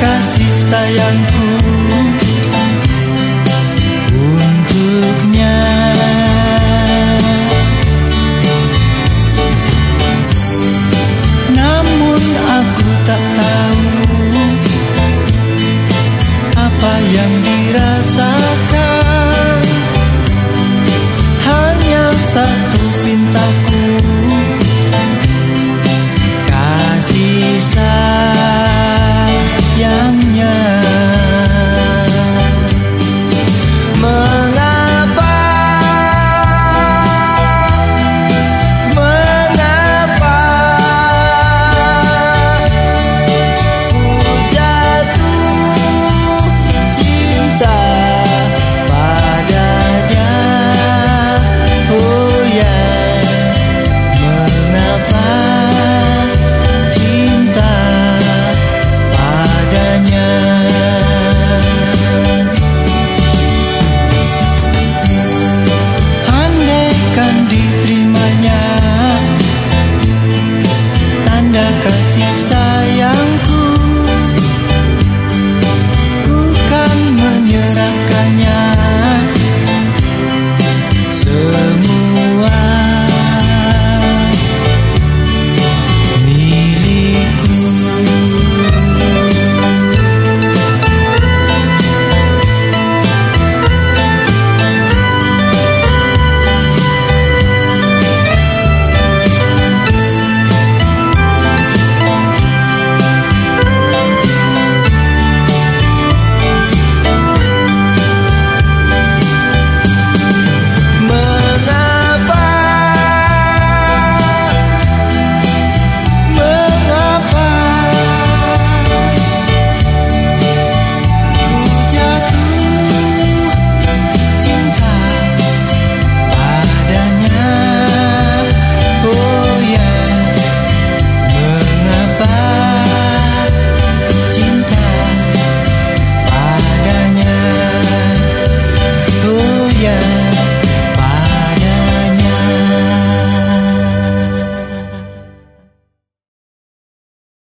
kasih sayangku.